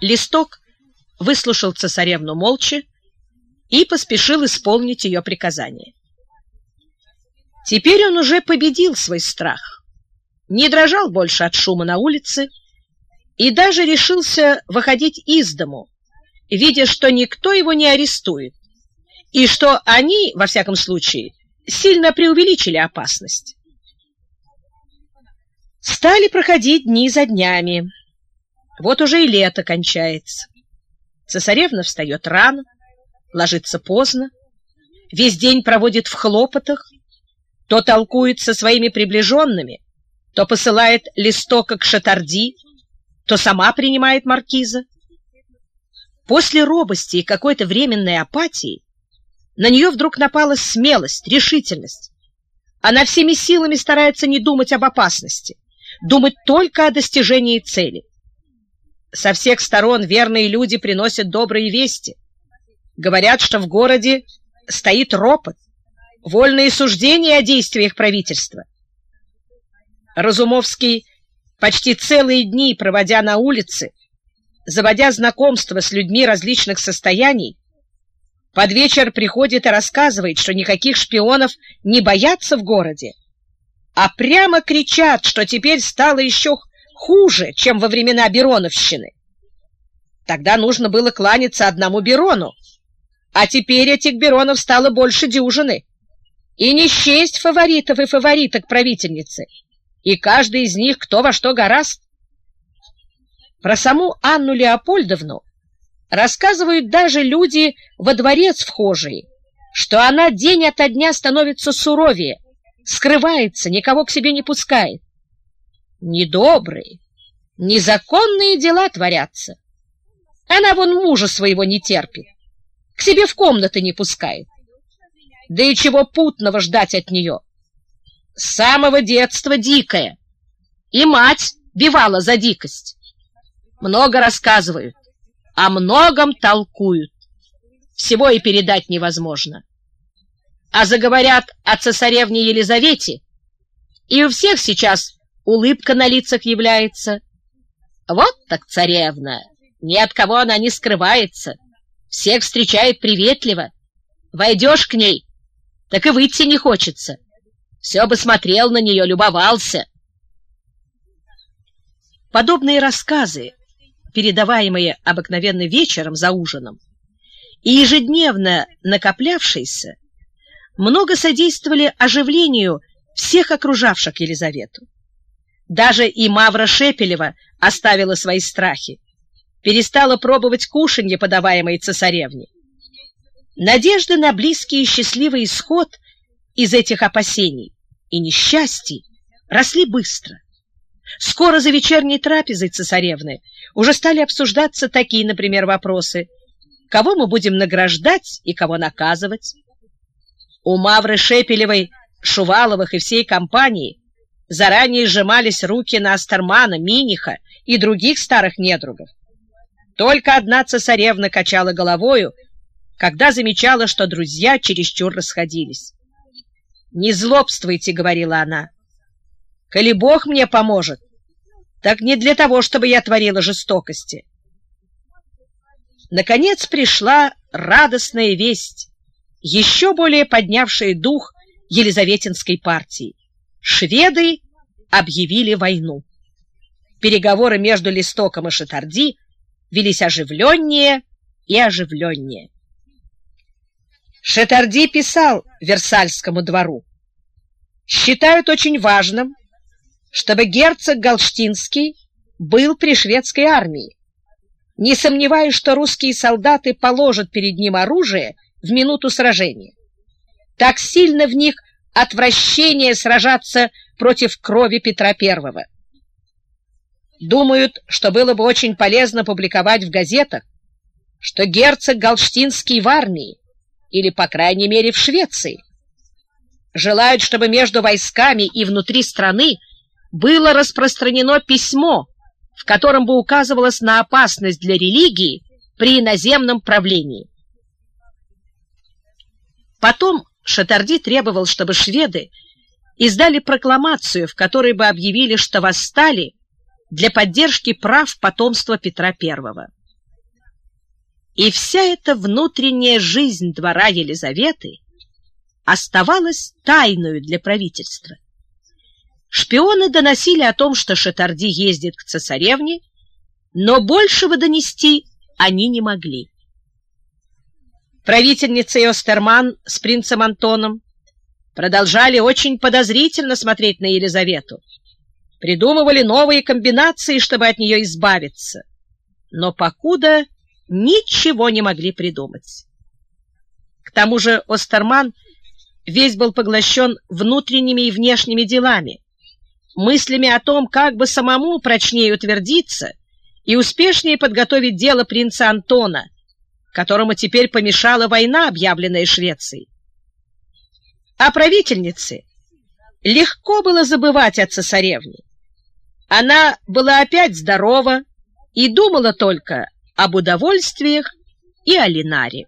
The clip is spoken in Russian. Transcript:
Листок выслушал цесаревну молча и поспешил исполнить ее приказание. Теперь он уже победил свой страх, не дрожал больше от шума на улице и даже решился выходить из дому, видя, что никто его не арестует, и что они, во всяком случае, сильно преувеличили опасность. Стали проходить дни за днями. Вот уже и лето кончается. Цесаревна встает рано, ложится поздно, весь день проводит в хлопотах, то толкует со своими приближенными, то посылает листока к Шатарди, то сама принимает маркиза. После робости и какой-то временной апатии на нее вдруг напала смелость, решительность. Она всеми силами старается не думать об опасности, думать только о достижении цели. Со всех сторон верные люди приносят добрые вести. Говорят, что в городе стоит ропот, вольные суждения о действиях правительства. Разумовский, почти целые дни проводя на улице, заводя знакомства с людьми различных состояний, под вечер приходит и рассказывает, что никаких шпионов не боятся в городе, а прямо кричат, что теперь стало еще хуже, чем во времена Бероновщины. Тогда нужно было кланяться одному Берону, а теперь этих Беронов стало больше дюжины. И не счесть фаворитов и фавориток правительницы, и каждый из них кто во что гораст. Про саму Анну Леопольдовну рассказывают даже люди во дворец вхожие, что она день ото дня становится суровее, скрывается, никого к себе не пускает. Недобрые, незаконные дела творятся. Она вон мужа своего не терпит, к себе в комнаты не пускает. Да и чего путного ждать от нее? С самого детства дикая, и мать бивала за дикость. Много рассказывают, о многом толкуют. Всего и передать невозможно. А заговорят о цесаревне Елизавете, и у всех сейчас улыбка на лицах является. Вот так царевна, ни от кого она не скрывается, всех встречает приветливо. Войдешь к ней, так и выйти не хочется. Все бы смотрел на нее, любовался. Подобные рассказы, передаваемые обыкновенно вечером за ужином, и ежедневно накоплявшиеся, много содействовали оживлению всех окружавших Елизавету. Даже и Мавра Шепелева оставила свои страхи, перестала пробовать кушанье, подаваемое цесаревне. Надежды на близкий и счастливый исход из этих опасений и несчастий росли быстро. Скоро за вечерней трапезой цесаревны уже стали обсуждаться такие, например, вопросы. Кого мы будем награждать и кого наказывать? У Мавры Шепелевой, Шуваловых и всей компании заранее сжимались руки на Астермана, Миниха и других старых недругов. Только одна цесаревна качала головою, когда замечала, что друзья чересчур расходились. «Не злобствуйте», — говорила она. «Коли Бог мне поможет, так не для того, чтобы я творила жестокости. Наконец пришла радостная весть, еще более поднявшая дух Елизаветинской партии. Шведы объявили войну. Переговоры между Листоком и Шатарди велись оживленнее и оживленнее. Шатарди писал Версальскому двору. Считают очень важным, чтобы герцог Галштинский был при шведской армии. Не сомневаюсь, что русские солдаты положат перед ним оружие в минуту сражения. Так сильно в них отвращение сражаться против крови Петра I. Думают, что было бы очень полезно публиковать в газетах, что герцог Галштинский в армии, или, по крайней мере, в Швеции. Желают, чтобы между войсками и внутри страны было распространено письмо, в котором бы указывалось на опасность для религии при иноземном правлении. Потом Шатарди требовал, чтобы шведы издали прокламацию, в которой бы объявили, что восстали для поддержки прав потомства Петра I. И вся эта внутренняя жизнь двора Елизаветы оставалась тайною для правительства. Шпионы доносили о том, что Шатарди ездит к цесаревне, но большего донести они не могли. Правительница Иостерман с принцем Антоном продолжали очень подозрительно смотреть на Елизавету, придумывали новые комбинации, чтобы от нее избавиться, но покуда ничего не могли придумать. К тому же Остерман весь был поглощен внутренними и внешними делами, мыслями о том, как бы самому прочнее утвердиться и успешнее подготовить дело принца Антона, которому теперь помешала война, объявленная Швецией. А правительнице легко было забывать о цесаревне. Она была опять здорова и думала только об удовольствиях и о Линаре.